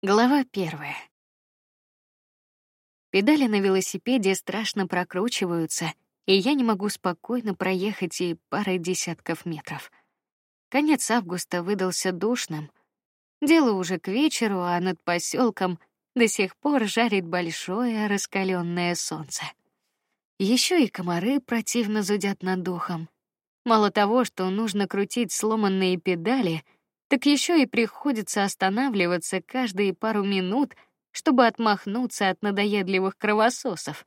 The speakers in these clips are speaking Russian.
Глава первая. Педали на велосипеде страшно прокручиваются, и я не могу спокойно проехать и пары десятков метров. Конец августа выдался душным. Дело уже к вечеру, а над поселком до сих пор жарит большое раскаленное солнце. Еще и комары противно зудят над духом. Мало того, что нужно крутить сломанные педали — так еще и приходится останавливаться каждые пару минут, чтобы отмахнуться от надоедливых кровососов.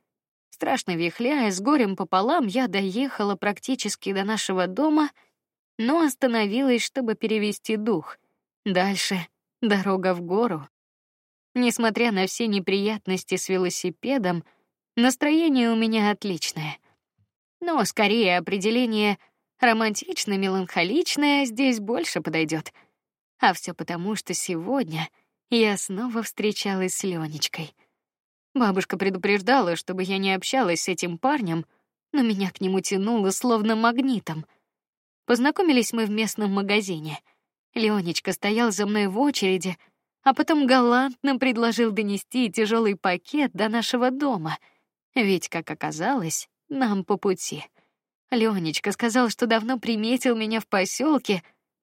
Страшно вихляя с горем пополам, я доехала практически до нашего дома, но остановилась, чтобы перевести дух. Дальше дорога в гору. Несмотря на все неприятности с велосипедом, настроение у меня отличное. Но скорее определение романтично-меланхоличное здесь больше подойдет. А все потому, что сегодня я снова встречалась с Ленечкой. Бабушка предупреждала, чтобы я не общалась с этим парнем, но меня к нему тянуло словно магнитом. Познакомились мы в местном магазине. Ленечка стоял за мной в очереди, а потом галантно предложил донести тяжелый пакет до нашего дома. Ведь, как оказалось, нам по пути. Ленечка сказал, что давно приметил меня в поселке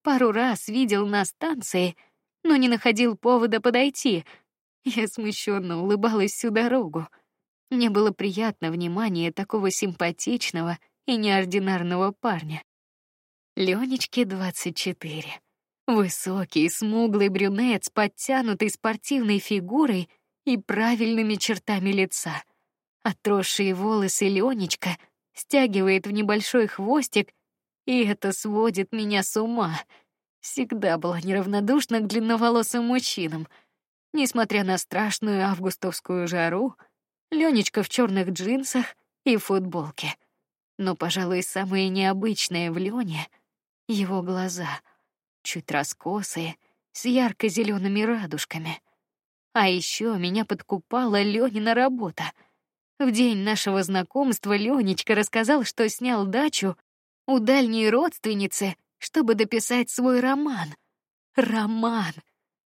Пару раз видел на станции, но не находил повода подойти. Я смущенно улыбалась всю дорогу. Мне было приятно внимание такого симпатичного и неординарного парня. Ленечке двадцать четыре. Высокий, смуглый брюнет с подтянутой спортивной фигурой и правильными чертами лица. Отросшие волосы Ленечка стягивает в небольшой хвостик и это сводит меня с ума. Всегда была неравнодушна к длинноволосым мужчинам. Несмотря на страшную августовскую жару, Ленечка в черных джинсах и футболке. Но, пожалуй, самое необычное в Лене — его глаза, чуть раскосые, с ярко-зелеными радужками. А еще меня подкупала Ленина работа. В день нашего знакомства Ленечка рассказал, что снял дачу у дальней родственницы, чтобы дописать свой роман. Роман.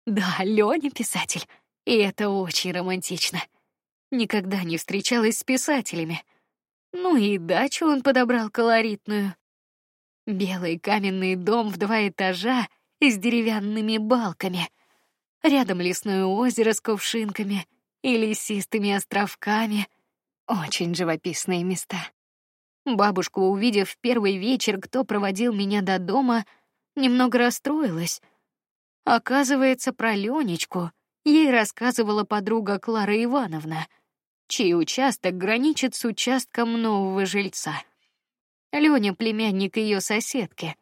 Да, Лёня писатель, и это очень романтично. Никогда не встречалась с писателями. Ну и дачу он подобрал колоритную. Белый каменный дом в два этажа и с деревянными балками. Рядом лесное озеро с кувшинками и лесистыми островками. Очень живописные места. Бабушка, увидев первый вечер, кто проводил меня до дома, немного расстроилась. Оказывается, про Ленечку ей рассказывала подруга Клара Ивановна, чей участок граничит с участком нового жильца. Леня племянник ее соседки.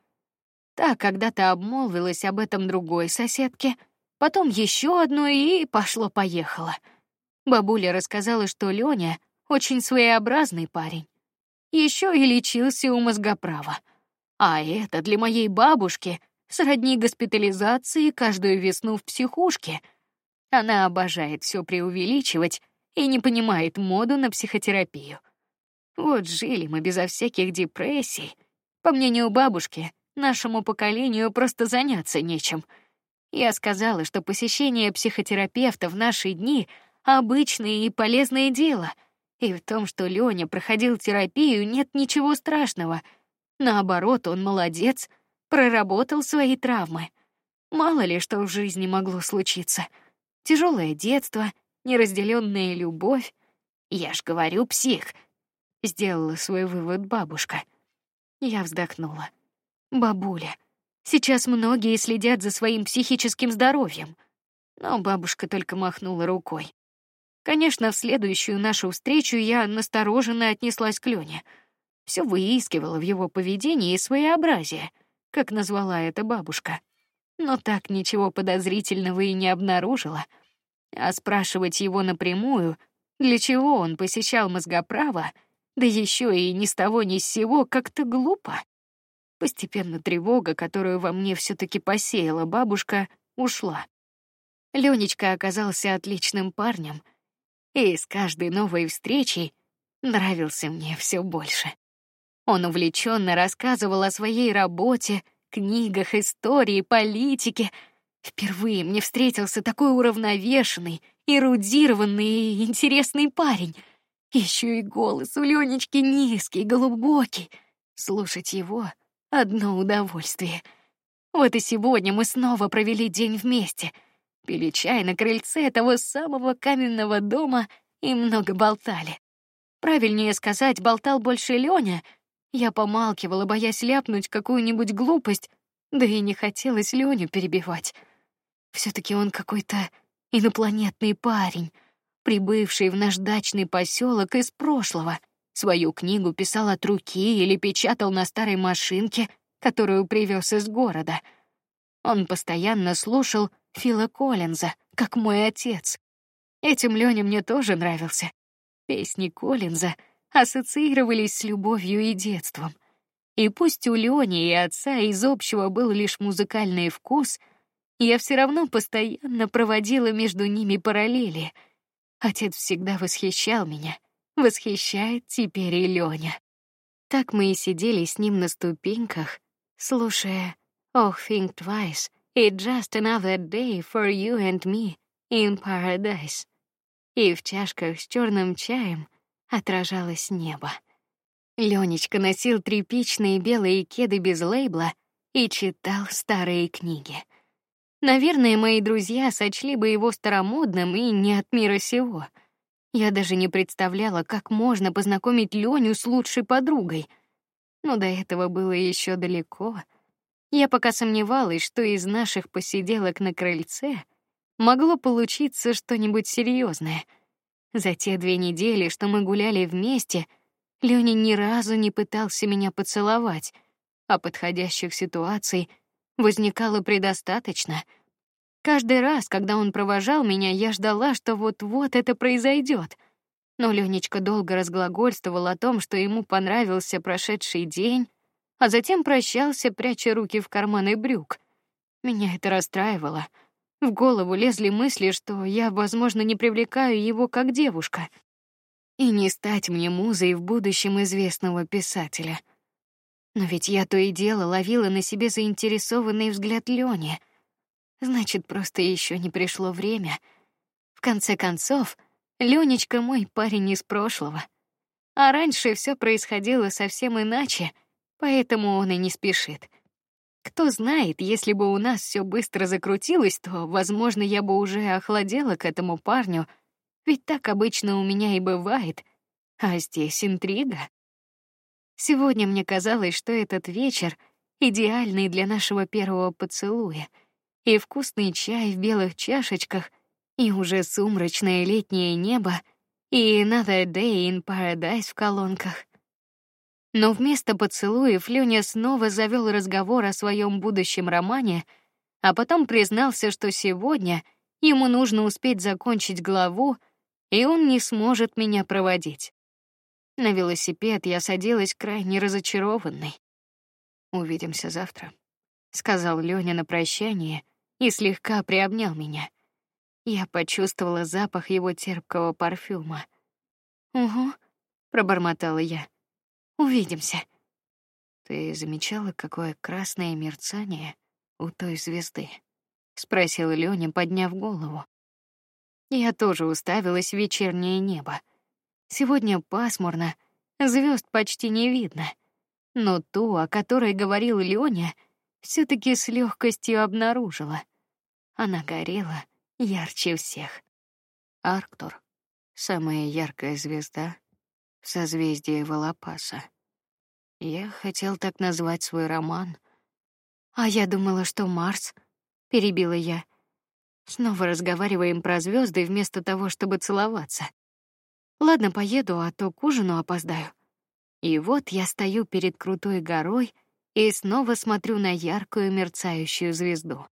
Та когда-то обмолвилась об этом другой соседке, потом еще одной и пошло-поехало. Бабуля рассказала, что Леня очень своеобразный парень еще и лечился у мозгоправа. А это для моей бабушки сродни госпитализации каждую весну в психушке. Она обожает все преувеличивать и не понимает моду на психотерапию. Вот жили мы безо всяких депрессий. По мнению бабушки, нашему поколению просто заняться нечем. Я сказала, что посещение психотерапевта в наши дни обычное и полезное дело — и в том, что Лёня проходил терапию, нет ничего страшного. Наоборот, он молодец, проработал свои травмы. Мало ли что в жизни могло случиться. Тяжелое детство, неразделенная любовь. Я ж говорю, псих. Сделала свой вывод бабушка. Я вздохнула. Бабуля, сейчас многие следят за своим психическим здоровьем. Но бабушка только махнула рукой. Конечно, в следующую нашу встречу я настороженно отнеслась к Лёне. Все выискивала в его поведении своеобразие, как назвала это бабушка. Но так ничего подозрительного и не обнаружила. А спрашивать его напрямую, для чего он посещал мозгоправо, да еще и ни с того ни с сего, как-то глупо. Постепенно тревога, которую во мне все таки посеяла бабушка, ушла. Ленечка оказался отличным парнем — и с каждой новой встречей нравился мне все больше. Он увлеченно рассказывал о своей работе, книгах, истории, политике. Впервые мне встретился такой уравновешенный, эрудированный и интересный парень. Еще и голос у Ленечки низкий, глубокий. Слушать его — одно удовольствие. Вот и сегодня мы снова провели день вместе, пили чай на крыльце того самого каменного дома и много болтали. Правильнее сказать, болтал больше Лёня. Я помалкивала, боясь ляпнуть какую-нибудь глупость, да и не хотелось Лёню перебивать. все таки он какой-то инопланетный парень, прибывший в наш дачный поселок из прошлого. Свою книгу писал от руки или печатал на старой машинке, которую привез из города. Он постоянно слушал Фила Коллинза, как мой отец. Этим Лёня мне тоже нравился. Песни Коллинза ассоциировались с любовью и детством. И пусть у Лёни и отца из общего был лишь музыкальный вкус, я все равно постоянно проводила между ними параллели. Отец всегда восхищал меня, восхищает теперь и Лёня. Так мы и сидели с ним на ступеньках, слушая "Oh, think twice, it's just another day for you and me in paradise". И в чашках с черным чаем отражалось небо. Ленечка носил тряпичные белые кеды без лейбла и читал старые книги. Наверное, мои друзья сочли бы его старомодным и не от мира сего. Я даже не представляла, как можно познакомить Леню с лучшей подругой. Но до этого было еще далеко. Я пока сомневалась, что из наших посиделок на крыльце могло получиться что-нибудь серьезное. За те две недели, что мы гуляли вместе, Лёня ни разу не пытался меня поцеловать, а подходящих ситуаций возникало предостаточно. Каждый раз, когда он провожал меня, я ждала, что вот-вот это произойдет. Но Ленечка долго разглагольствовал о том, что ему понравился прошедший день, а затем прощался, пряча руки в карманы брюк. Меня это расстраивало. В голову лезли мысли, что я, возможно, не привлекаю его как девушка. И не стать мне музой в будущем известного писателя. Но ведь я то и дело ловила на себе заинтересованный взгляд Лёни. Значит, просто еще не пришло время. В конце концов, Ленечка мой парень из прошлого. А раньше все происходило совсем иначе, поэтому он и не спешит. Кто знает, если бы у нас все быстро закрутилось, то, возможно, я бы уже охладела к этому парню, ведь так обычно у меня и бывает. А здесь интрига. Сегодня мне казалось, что этот вечер идеальный для нашего первого поцелуя. И вкусный чай в белых чашечках, и уже сумрачное летнее небо, и Another Day in Paradise в колонках. Но вместо поцелуев Лёня снова завел разговор о своем будущем романе, а потом признался, что сегодня ему нужно успеть закончить главу, и он не сможет меня проводить. На велосипед я садилась крайне разочарованной. Увидимся завтра, сказал Лёня на прощание и слегка приобнял меня. Я почувствовала запах его терпкого парфюма. "Угу", пробормотала я. "Увидимся". Ты замечала, какое красное мерцание у той звезды? спросил Лёня, подняв голову. Я тоже уставилась в вечернее небо. Сегодня пасмурно, звезд почти не видно, но ту, о которой говорил Лёня, все-таки с легкостью обнаружила. Она горела ярче всех. Арктур, самая яркая звезда в созвездии Волопаса. Я хотел так назвать свой роман. А я думала, что Марс, перебила я. Снова разговариваем про звезды вместо того, чтобы целоваться. Ладно, поеду, а то к ужину опоздаю. И вот я стою перед крутой горой и снова смотрю на яркую мерцающую звезду.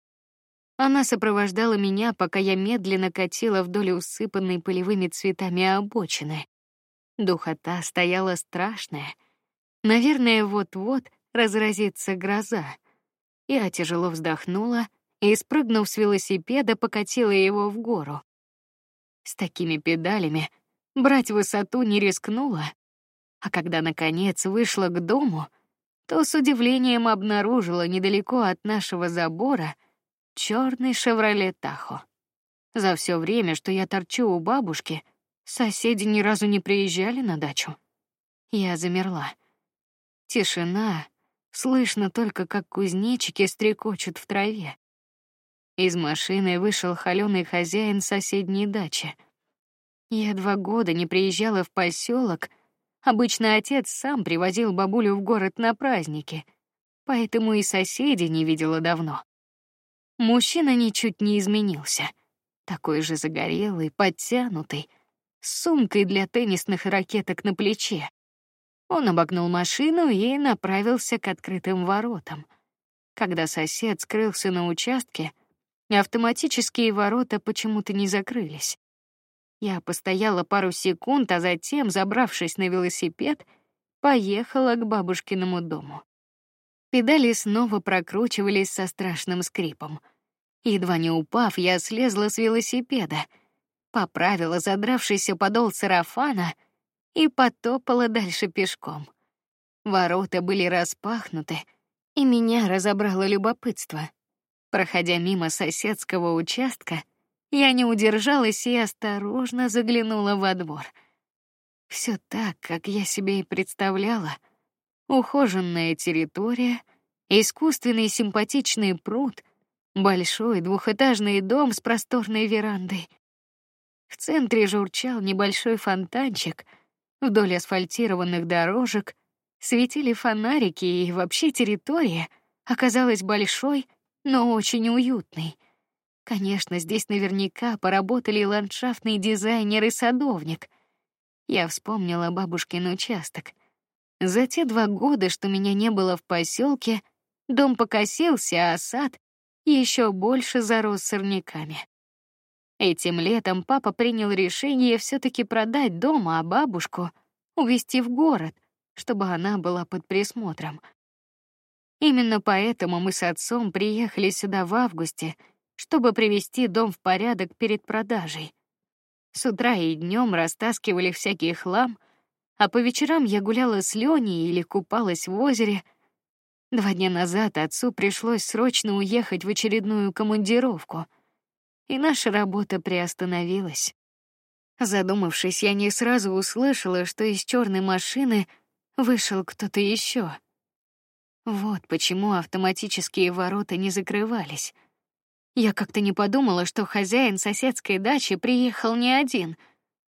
Она сопровождала меня, пока я медленно катила вдоль усыпанной полевыми цветами обочины. Духота стояла страшная. Наверное, вот-вот разразится гроза. Я тяжело вздохнула и, спрыгнув с велосипеда, покатила его в гору. С такими педалями брать высоту не рискнула, а когда наконец вышла к дому, то с удивлением обнаружила недалеко от нашего забора черный Шевроле Тахо. За все время, что я торчу у бабушки, соседи ни разу не приезжали на дачу. Я замерла. Тишина, слышно только, как кузнечики стрекочут в траве. Из машины вышел холеный хозяин соседней дачи. Я два года не приезжала в поселок. Обычно отец сам привозил бабулю в город на праздники, поэтому и соседей не видела давно. Мужчина ничуть не изменился, такой же загорелый, подтянутый, с сумкой для теннисных ракеток на плече. Он обогнул машину и направился к открытым воротам. Когда сосед скрылся на участке, автоматические ворота почему-то не закрылись. Я постояла пару секунд, а затем, забравшись на велосипед, поехала к бабушкиному дому. Педали снова прокручивались со страшным скрипом. Едва не упав, я слезла с велосипеда, поправила задравшийся подол сарафана и потопала дальше пешком. Ворота были распахнуты, и меня разобрало любопытство. Проходя мимо соседского участка, я не удержалась и осторожно заглянула во двор. Все так, как я себе и представляла. Ухоженная территория, искусственный симпатичный пруд — Большой двухэтажный дом с просторной верандой. В центре журчал небольшой фонтанчик. Вдоль асфальтированных дорожек светили фонарики, и вообще территория оказалась большой, но очень уютной. Конечно, здесь наверняка поработали ландшафтный дизайнер и садовник. Я вспомнила бабушкин участок. За те два года, что меня не было в поселке, дом покосился, а сад еще больше зарос сорняками. Этим летом папа принял решение все-таки продать дом, а бабушку увезти в город, чтобы она была под присмотром. Именно поэтому мы с отцом приехали сюда в августе, чтобы привести дом в порядок перед продажей. С утра и днем растаскивали всякий хлам, а по вечерам я гуляла с Леней или купалась в озере, Два дня назад отцу пришлось срочно уехать в очередную командировку, и наша работа приостановилась. Задумавшись, я не сразу услышала, что из черной машины вышел кто-то еще. Вот почему автоматические ворота не закрывались. Я как-то не подумала, что хозяин соседской дачи приехал не один.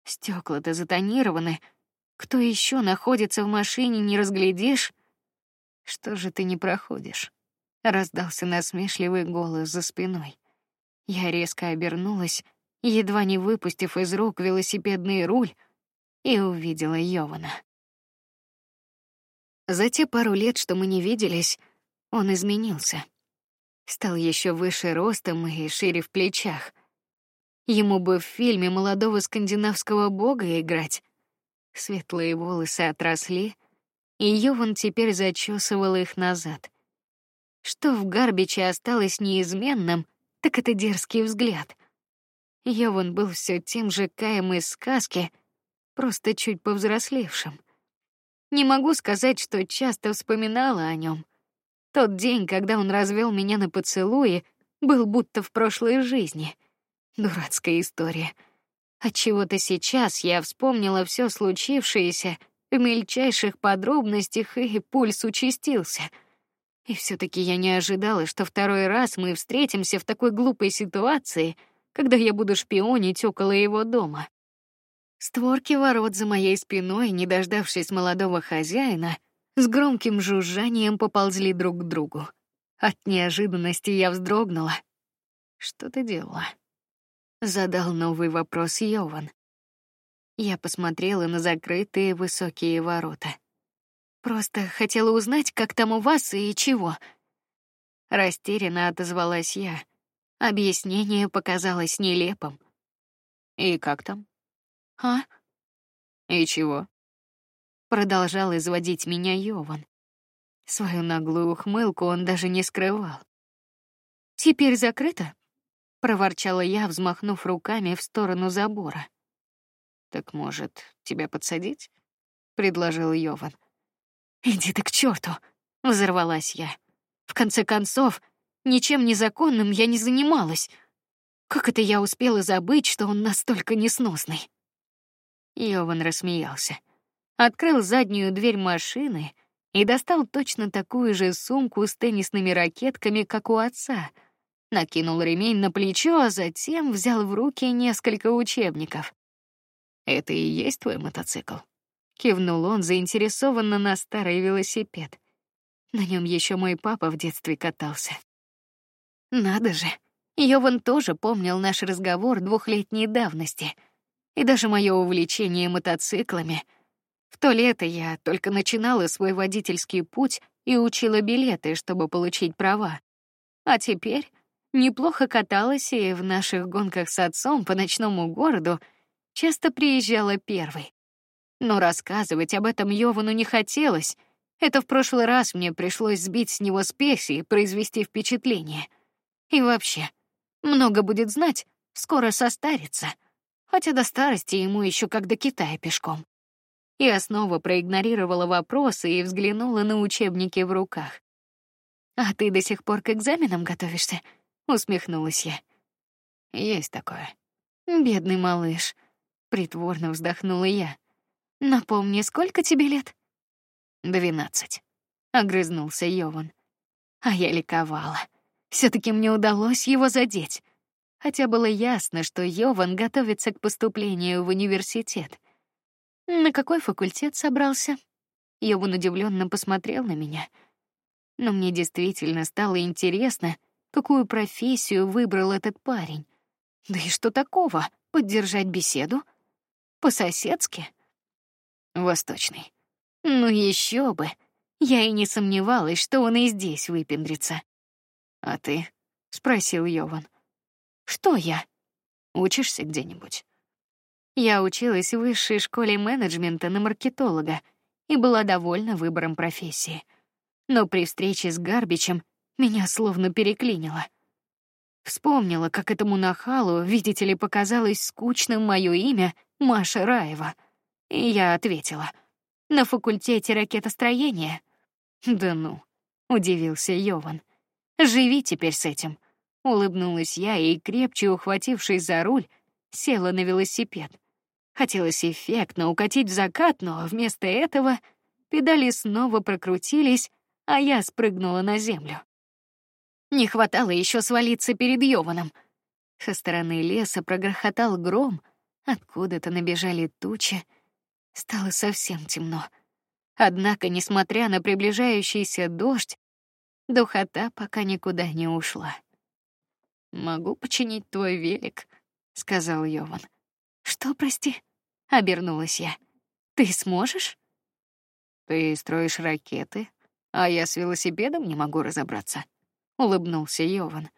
Стекла-то затонированы. Кто еще находится в машине, не разглядишь. Что же ты не проходишь? Раздался насмешливый голос за спиной. Я резко обернулась, едва не выпустив из рук велосипедный руль, и увидела Йована. За те пару лет, что мы не виделись, он изменился. Стал еще выше ростом и шире в плечах. Ему бы в фильме молодого скандинавского бога играть. Светлые волосы отросли, и Йован теперь зачесывал их назад. Что в Гарбиче осталось неизменным, так это дерзкий взгляд. Йован был все тем же Каем из сказки, просто чуть повзрослевшим. Не могу сказать, что часто вспоминала о нем. Тот день, когда он развел меня на поцелуи, был будто в прошлой жизни. Дурацкая история. От чего-то сейчас я вспомнила все случившееся в мельчайших подробностях, и пульс участился. И все-таки я не ожидала, что второй раз мы встретимся в такой глупой ситуации, когда я буду шпионить около его дома. Створки ворот за моей спиной, не дождавшись молодого хозяина, с громким жужжанием поползли друг к другу. От неожиданности я вздрогнула. Что ты делала? Задал новый вопрос Йован. Я посмотрела на закрытые высокие ворота. Просто хотела узнать, как там у вас и чего. Растерянно отозвалась я. Объяснение показалось нелепым. И как там? А? И чего? Продолжал изводить меня Йован. Свою наглую ухмылку он даже не скрывал. Теперь закрыто, проворчала я, взмахнув руками в сторону забора. Так может, тебя подсадить? предложил Йован. Иди ты к черту! взорвалась я. В конце концов, Ничем незаконным я не занималась. Как это я успела забыть, что он настолько несносный? Йован рассмеялся, открыл заднюю дверь машины и достал точно такую же сумку с теннисными ракетками, как у отца. Накинул ремень на плечо, а затем взял в руки несколько учебников. Это и есть твой мотоцикл? Кивнул он заинтересованно на старый велосипед. На нем еще мой папа в детстве катался. Надо же, Йован тоже помнил наш разговор двухлетней давности и даже мое увлечение мотоциклами. В то лето я только начинала свой водительский путь и учила билеты, чтобы получить права. А теперь неплохо каталась и в наших гонках с отцом по ночному городу часто приезжала первой. Но рассказывать об этом Йовану не хотелось. Это в прошлый раз мне пришлось сбить с него спесь и произвести впечатление. И вообще, много будет знать, скоро состарится. Хотя до старости ему еще как до Китая пешком. Я снова проигнорировала вопросы и взглянула на учебники в руках. А ты до сих пор к экзаменам готовишься? Усмехнулась я. Есть такое. Бедный малыш. Притворно вздохнула я. Напомни, сколько тебе лет? Двенадцать. Огрызнулся Йован. А я ликовала. все таки мне удалось его задеть. Хотя было ясно, что Йован готовится к поступлению в университет. На какой факультет собрался? Йован удивленно посмотрел на меня. Но мне действительно стало интересно, какую профессию выбрал этот парень. Да и что такого? Поддержать беседу? По-соседски? Восточный. Ну еще бы. Я и не сомневалась, что он и здесь выпендрится. А ты? спросил Йован. Что я? Учишься где-нибудь? Я училась в высшей школе менеджмента на маркетолога и была довольна выбором профессии. Но при встрече с Гарбичем меня словно переклинило. Вспомнила, как этому нахалу, видите ли, показалось скучным мое имя Маша Раева. И я ответила: на факультете ракетостроения. Да ну, удивился Йован. Живи теперь с этим. Улыбнулась я и крепче ухватившись за руль, села на велосипед. Хотелось эффектно укатить в закат, но вместо этого педали снова прокрутились, а я спрыгнула на землю. Не хватало еще свалиться перед Йованом. Со стороны леса прогрохотал гром, откуда-то набежали тучи. Стало совсем темно. Однако, несмотря на приближающийся дождь, духота пока никуда не ушла. Могу починить твой велик, сказал Йован. Что, прости? Обернулась я. Ты сможешь? Ты строишь ракеты, а я с велосипедом не могу разобраться. Улыбнулся Йован.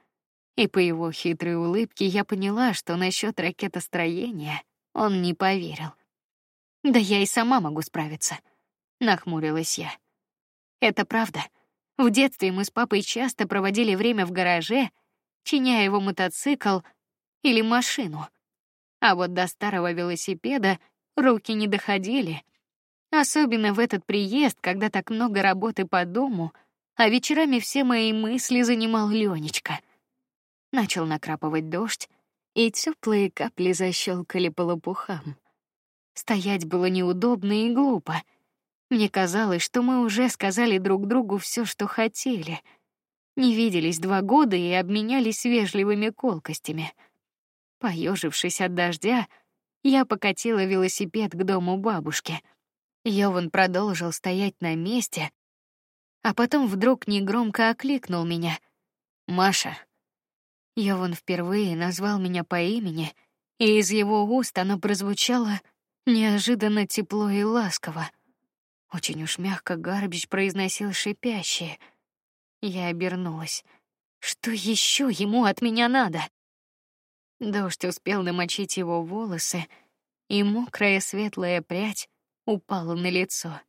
И по его хитрой улыбке я поняла, что насчет ракетостроения он не поверил. Да я и сама могу справиться, нахмурилась я. Это правда. В детстве мы с папой часто проводили время в гараже, чиня его мотоцикл или машину. А вот до старого велосипеда руки не доходили. Особенно в этот приезд, когда так много работы по дому, а вечерами все мои мысли занимал Ленечка. Начал накрапывать дождь, и теплые капли защелкали по лопухам. Стоять было неудобно и глупо. Мне казалось, что мы уже сказали друг другу все, что хотели. Не виделись два года и обменялись вежливыми колкостями. Поежившись от дождя, я покатила велосипед к дому бабушки. Йован продолжил стоять на месте, а потом вдруг негромко окликнул меня: "Маша". Йован впервые назвал меня по имени, и из его уст оно прозвучало неожиданно тепло и ласково. Очень уж мягко Гарбич произносил шипящее. Я обернулась. Что еще ему от меня надо? Дождь успел намочить его волосы, и мокрая светлая прядь упала на лицо.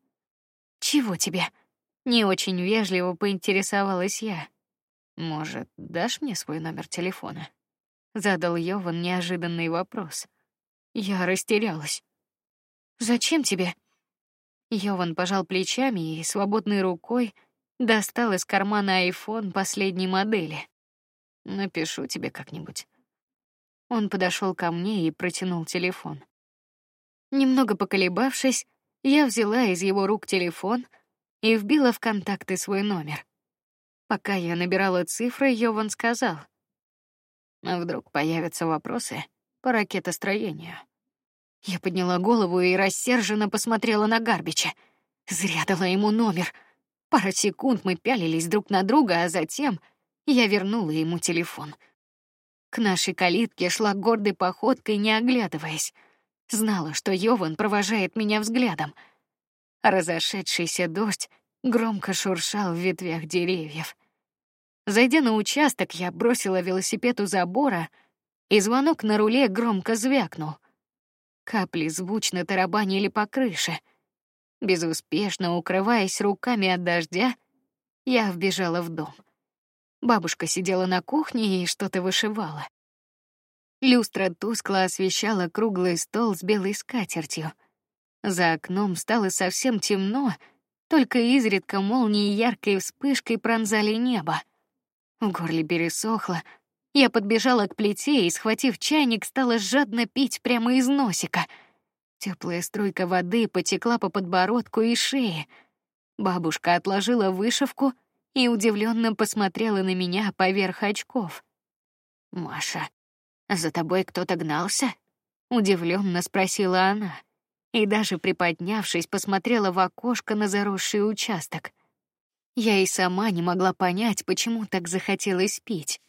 Чего тебе? Не очень вежливо поинтересовалась я. Может, дашь мне свой номер телефона? Задал Йован неожиданный вопрос. Я растерялась. Зачем тебе? Йован пожал плечами и свободной рукой достал из кармана айфон последней модели. Напишу тебе как-нибудь. Он подошел ко мне и протянул телефон. Немного поколебавшись, я взяла из его рук телефон и вбила в контакты свой номер. Пока я набирала цифры, Йован сказал: "А вдруг появятся вопросы по ракетостроению?" Я подняла голову и рассерженно посмотрела на Гарбича. Зря дала ему номер. Пару секунд мы пялились друг на друга, а затем я вернула ему телефон. К нашей калитке шла гордой походкой, не оглядываясь. Знала, что Йован провожает меня взглядом. Разошедшийся дождь громко шуршал в ветвях деревьев. Зайдя на участок, я бросила велосипед у забора, и звонок на руле громко звякнул. Капли звучно тарабанили по крыше. Безуспешно укрываясь руками от дождя, я вбежала в дом. Бабушка сидела на кухне и что-то вышивала. Люстра тускло освещала круглый стол с белой скатертью. За окном стало совсем темно, только изредка молнии яркой вспышкой пронзали небо. В горле пересохло. Я подбежала к плите и, схватив чайник, стала жадно пить прямо из носика. Теплая струйка воды потекла по подбородку и шее. Бабушка отложила вышивку и удивленно посмотрела на меня поверх очков. Маша, за тобой кто-то гнался? Удивленно спросила она и даже приподнявшись посмотрела в окошко на заросший участок. Я и сама не могла понять, почему так захотелось пить.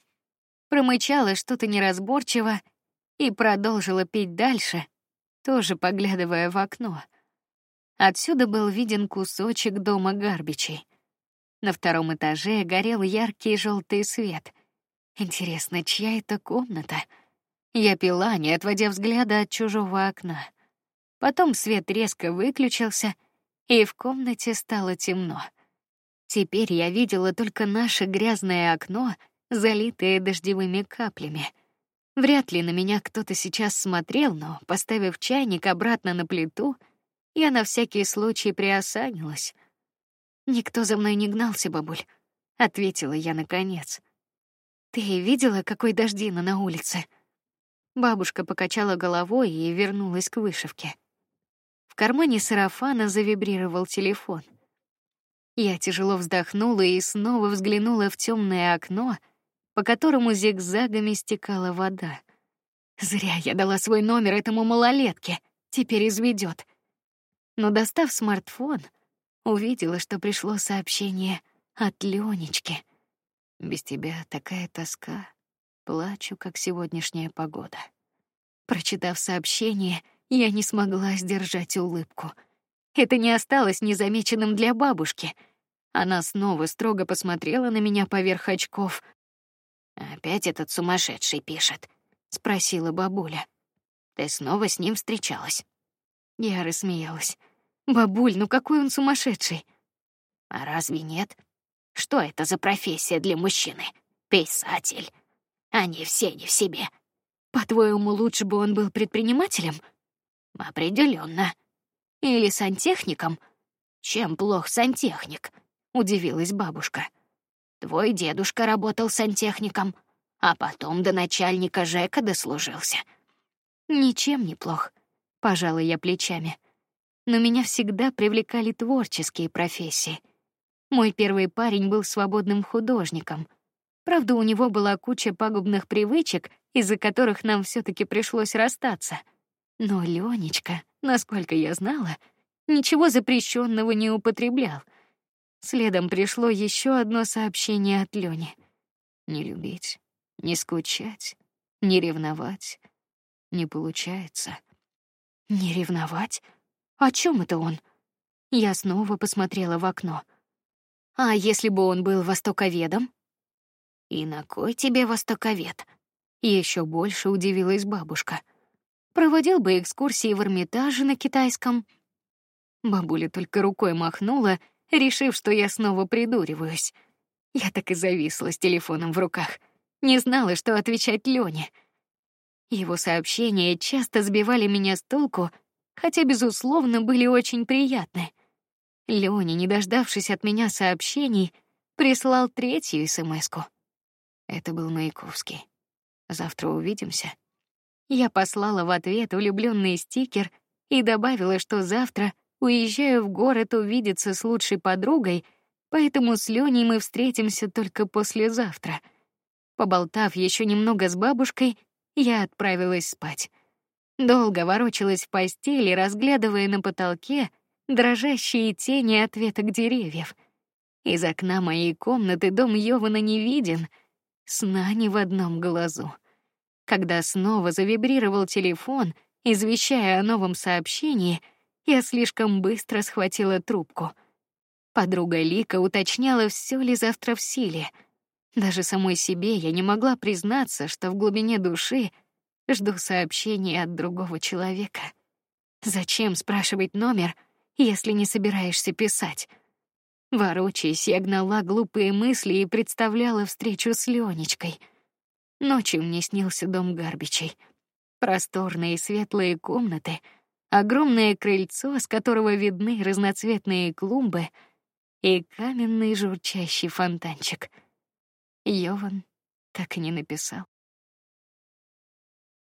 Промычала что-то неразборчиво и продолжила пить дальше, тоже поглядывая в окно. Отсюда был виден кусочек дома Гарбичей. На втором этаже горел яркий желтый свет. Интересно, чья это комната? Я пила, не отводя взгляда от чужого окна. Потом свет резко выключился, и в комнате стало темно. Теперь я видела только наше грязное окно, залитое дождевыми каплями. Вряд ли на меня кто-то сейчас смотрел, но поставив чайник обратно на плиту, я на всякий случай приосанилась. Никто за мной не гнался, бабуль, ответила я наконец. Ты видела, какой дождина на улице? Бабушка покачала головой и вернулась к вышивке. В кармане сарафана завибрировал телефон. Я тяжело вздохнула и снова взглянула в темное окно, по которому зигзагами стекала вода. Зря я дала свой номер этому малолетке, теперь изведет. Но достав смартфон, увидела, что пришло сообщение от Ленечки. Без тебя такая тоска, плачу, как сегодняшняя погода. Прочитав сообщение, я не смогла сдержать улыбку. Это не осталось незамеченным для бабушки. Она снова строго посмотрела на меня поверх очков. Опять этот сумасшедший пишет, спросила бабуля. Ты снова с ним встречалась? Я рассмеялась. Бабуль, ну какой он сумасшедший? А разве нет? Что это за профессия для мужчины? Писатель. Они все не в себе. По-твоему, лучше бы он был предпринимателем? Определенно. Или сантехником? Чем плох сантехник? Удивилась бабушка. Твой дедушка работал сантехником, а потом до начальника ЖЭКа дослужился. Ничем не плох. Пожала я плечами но меня всегда привлекали творческие профессии. Мой первый парень был свободным художником. Правда, у него была куча пагубных привычек, из-за которых нам все таки пришлось расстаться. Но Ленечка, насколько я знала, ничего запрещенного не употреблял. Следом пришло еще одно сообщение от Лёни. Не любить, не скучать, не ревновать не получается. Не ревновать? О чем это он? Я снова посмотрела в окно. А если бы он был востоковедом? И на кой тебе востоковед? Еще больше удивилась бабушка. Проводил бы экскурсии в Эрмитаже на китайском. Бабуля только рукой махнула, решив, что я снова придуриваюсь. Я так и зависла с телефоном в руках, не знала, что отвечать Лёне. Его сообщения часто сбивали меня с толку, хотя безусловно были очень приятны. Лёня, не дождавшись от меня сообщений, прислал третью СМСку. Это был Маяковский. Завтра увидимся. Я послала в ответ влюбленный стикер и добавила, что завтра уезжаю в город увидеться с лучшей подругой, поэтому с Леней мы встретимся только послезавтра. Поболтав еще немного с бабушкой, я отправилась спать. Долго ворочалась в постели, разглядывая на потолке дрожащие тени от веток деревьев. Из окна моей комнаты дом Йована не виден, сна ни в одном глазу. Когда снова завибрировал телефон, извещая о новом сообщении, я слишком быстро схватила трубку. Подруга Лика уточняла, все ли завтра в силе. Даже самой себе я не могла признаться, что в глубине души жду сообщения от другого человека. Зачем спрашивать номер, если не собираешься писать? Ворочаясь, я гнала глупые мысли и представляла встречу с Ленечкой. Ночью мне снился дом Гарбичей. Просторные светлые комнаты, огромное крыльцо, с которого видны разноцветные клумбы, и каменный журчащий фонтанчик. Йован так и не написал.